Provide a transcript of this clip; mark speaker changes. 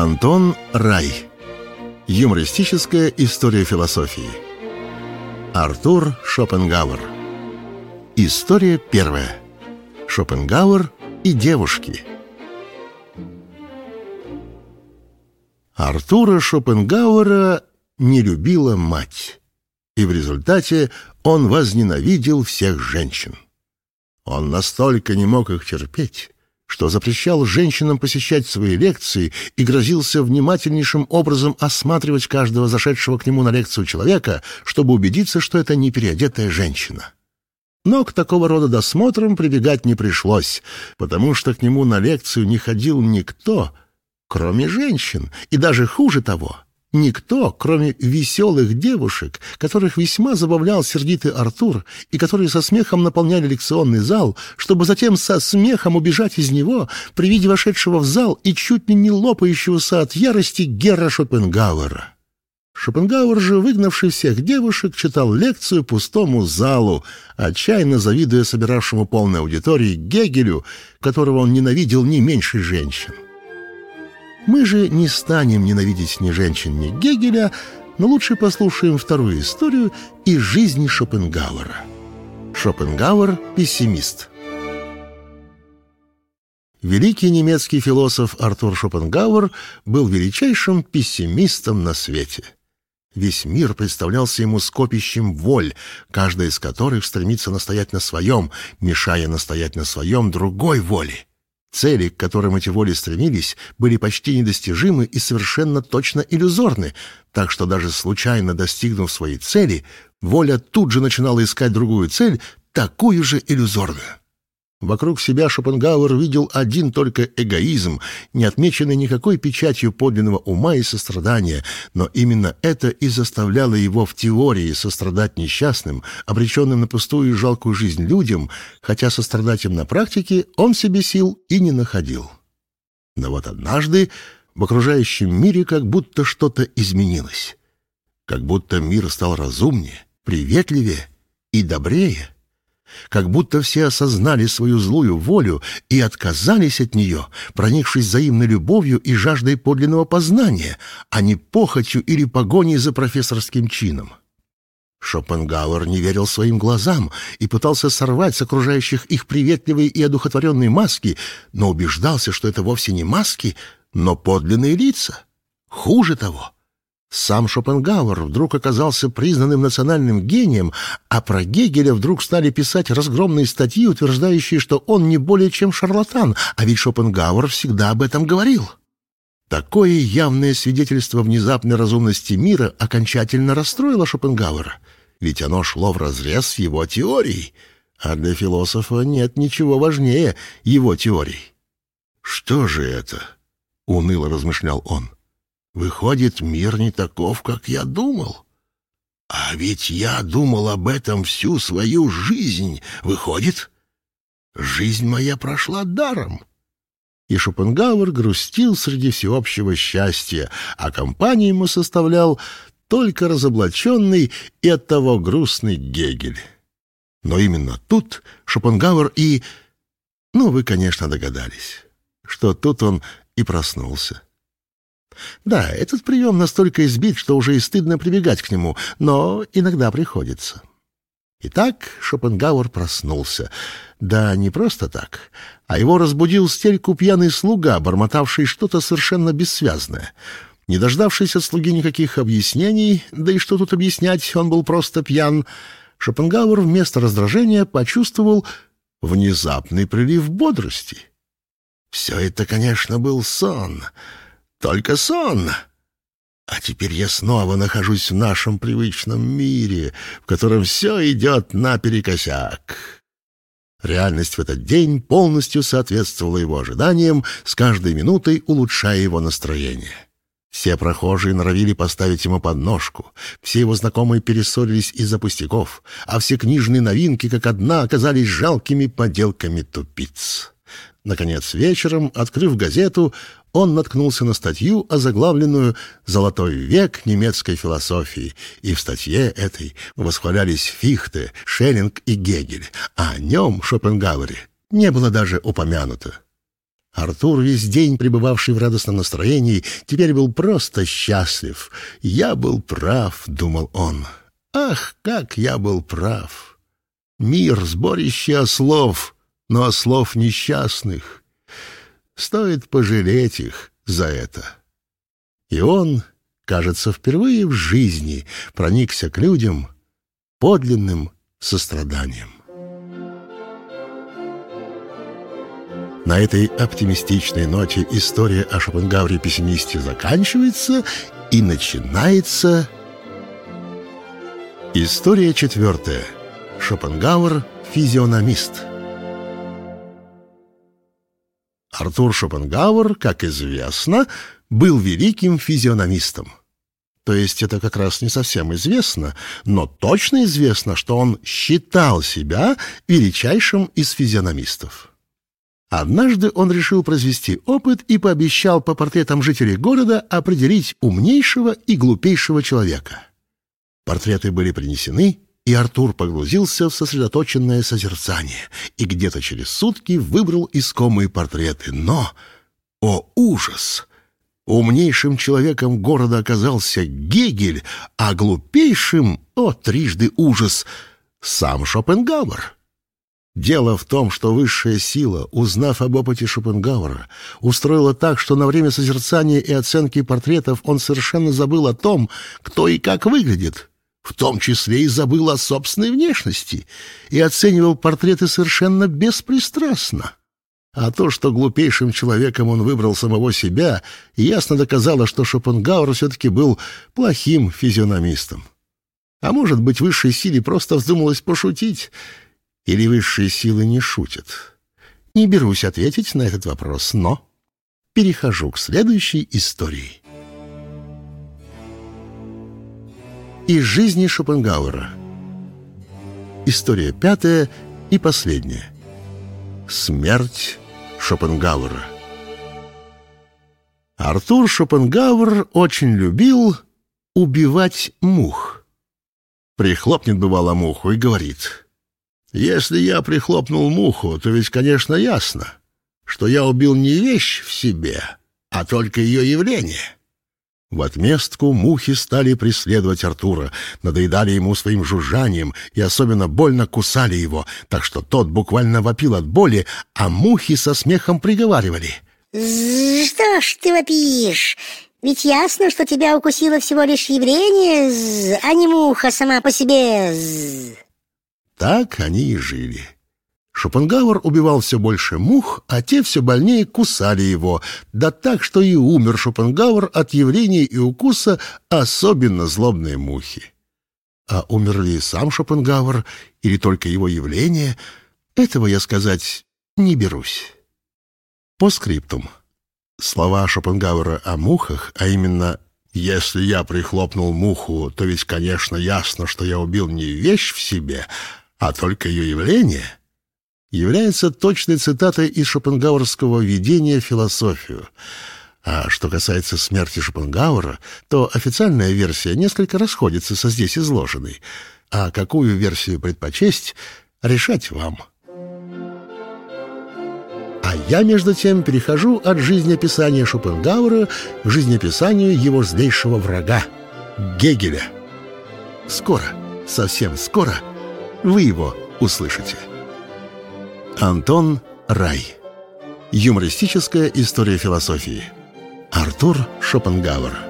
Speaker 1: Антон Рай. Юмористическая история философии. Артур Шопенгауэр. История первая. Шопенгауэр и девушки. Артура Шопенгауэра не любила мать, и в результате он возненавидел всех женщин. Он настолько не мог их терпеть, что запрещал женщинам посещать свои лекции и грозился внимательнейшим образом осматривать каждого зашедшего к нему на лекцию человека, чтобы убедиться, что это не переодетая женщина. Но к такого рода досмотрам прибегать не пришлось, потому что к нему на лекцию не ходил никто, кроме женщин, и даже хуже того — Никто, кроме веселых девушек, которых весьма забавлял сердитый Артур и которые со смехом наполняли лекционный зал, чтобы затем со смехом убежать из него при виде вошедшего в зал и чуть ли не лопающегося от ярости Герра Шопенгауэра. Шопенгауэр же, выгнавший всех девушек, читал лекцию пустому залу, отчаянно завидуя собиравшему полной аудитории Гегелю, которого он ненавидел не меньше женщин. Мы же не станем ненавидеть ни женщин, ни Гегеля, но лучше послушаем вторую историю из жизни Шопенгауэра. Шопенгауэр – пессимист. Великий немецкий философ Артур Шопенгауэр был величайшим пессимистом на свете. Весь мир представлялся ему скопищем воль, каждая из которых стремится настоять на своем, мешая настоять на своем другой воле. Цели, к которым эти воли стремились, были почти недостижимы и совершенно точно иллюзорны, так что даже случайно достигнув своей цели, воля тут же начинала искать другую цель, такую же иллюзорную. Вокруг себя Шопенгауэр видел один только эгоизм, не отмеченный никакой печатью подлинного ума и сострадания, но именно это и заставляло его в теории сострадать несчастным, обреченным на пустую и жалкую жизнь людям, хотя сострадать им на практике он себе сил и не находил. Но вот однажды в окружающем мире как будто что-то изменилось. Как будто мир стал разумнее, приветливее и добрее как будто все осознали свою злую волю и отказались от нее, проникшись взаимной любовью и жаждой подлинного познания, а не похотью или погоней за профессорским чином. Шопенгауэр не верил своим глазам и пытался сорвать с окружающих их приветливые и одухотворенные маски, но убеждался, что это вовсе не маски, но подлинные лица. Хуже того — сам Шопенгауэр вдруг оказался признанным национальным гением, а про Гегеля вдруг стали писать разгромные статьи, утверждающие, что он не более чем шарлатан, а ведь Шопенгауэр всегда об этом говорил. Такое явное свидетельство внезапной разумности мира окончательно расстроило Шопенгауэра, ведь оно шло вразрез с его теорией, а для философа нет ничего важнее его теорий. «Что же это?» — уныло размышлял он. — Выходит, мир не таков, как я думал. А ведь я думал об этом всю свою жизнь. Выходит, жизнь моя прошла даром. И Шопенгауэр грустил среди всеобщего счастья, а компанию ему составлял только разоблаченный и оттого грустный Гегель. Но именно тут Шопенгауэр и... Ну, вы, конечно, догадались, что тут он и проснулся. Да, этот прием настолько избит, что уже и стыдно прибегать к нему, но иногда приходится. Итак, Шопенгауэр проснулся. Да не просто так, а его разбудил стельку пьяный слуга, бормотавший что-то совершенно бессвязное. Не дождавшись от слуги никаких объяснений, да и что тут объяснять, он был просто пьян, Шопенгауэр вместо раздражения почувствовал внезапный прилив бодрости. Все это, конечно, был сон — только сон. А теперь я снова нахожусь в нашем привычном мире, в котором все идет наперекосяк. Реальность в этот день полностью соответствовала его ожиданиям, с каждой минутой улучшая его настроение. Все прохожие норовили поставить ему подножку, все его знакомые перессорились из-за пустяков, а все книжные новинки, как одна, оказались жалкими поделками тупиц. Наконец, вечером, открыв газету, он наткнулся на статью, озаглавленную «Золотой век немецкой философии», и в статье этой восхвалялись Фихте, Шеллинг и Гегель, а о нем, Шопенгауэре, не было даже упомянуто. Артур, весь день пребывавший в радостном настроении, теперь был просто счастлив. «Я был прав», — думал он. «Ах, как я был прав! Мир — сборище ослов, но ослов несчастных. Стоит пожалеть их за это». И он, кажется, впервые в жизни проникся к людям подлинным состраданием. На этой оптимистичной ноте история о Шопенгауэре-пессимисте заканчивается и начинается... История четвертая. Шопенгауэр – физиономист. Артур Шопенгауэр, как известно, был великим физиономистом. То есть это как раз не совсем известно, но точно известно, что он считал себя величайшим из физиономистов. Однажды он решил произвести опыт и пообещал по портретам жителей города определить умнейшего и глупейшего человека. Портреты были принесены, и Артур погрузился в сосредоточенное созерцание и где-то через сутки выбрал искомые портреты. Но, о ужас! Умнейшим человеком города оказался Гегель, а глупейшим, о трижды ужас, сам Шопенгауэр. Дело в том, что высшая сила, узнав об опыте Шопенгауэра, устроила так, что на время созерцания и оценки портретов он совершенно забыл о том, кто и как выглядит, в том числе и забыл о собственной внешности, и оценивал портреты совершенно беспристрастно. А то, что глупейшим человеком он выбрал самого себя, ясно доказало, что Шопенгауэр все-таки был плохим физиономистом. А может быть, высшей силе просто вздумалось пошутить — или высшие силы не шутят? Не берусь ответить на этот вопрос, но перехожу к следующей истории. Из жизни Шопенгауэра. История пятая и последняя. Смерть Шопенгауэра. Артур Шопенгауэр очень любил убивать мух. Прихлопнет бывало муху и говорит если я прихлопнул муху, то ведь, конечно, ясно, что я убил не вещь в себе, а только ее явление. В отместку мухи стали преследовать Артура, надоедали ему своим жужжанием и особенно больно кусали его, так что тот буквально вопил от боли, а мухи со смехом приговаривали.
Speaker 2: «Что ж ты вопишь? Ведь ясно, что тебя укусило всего лишь явление, а не муха сама по себе».
Speaker 1: Так они и жили. Шопенгауэр убивал все больше мух, а те все больнее кусали его, да так, что и умер Шопенгауэр от явления и укуса особенно злобной мухи. А умер ли сам Шопенгауэр или только его явление, этого я сказать не берусь. По скриптум. Слова Шопенгауэра о мухах, а именно «если я прихлопнул муху, то ведь, конечно, ясно, что я убил не вещь в себе», а только ее явление является точной цитатой из шопенгауэрского введения в философию. А что касается смерти Шопенгауэра, то официальная версия несколько расходится со здесь изложенной. А какую версию предпочесть, решать вам. А я, между тем, перехожу от жизнеописания Шопенгауэра к жизнеописанию его злейшего врага — Гегеля. Скоро, совсем скоро — вы его услышите. Антон Рай. Юмористическая история философии. Артур Шопенгауэр.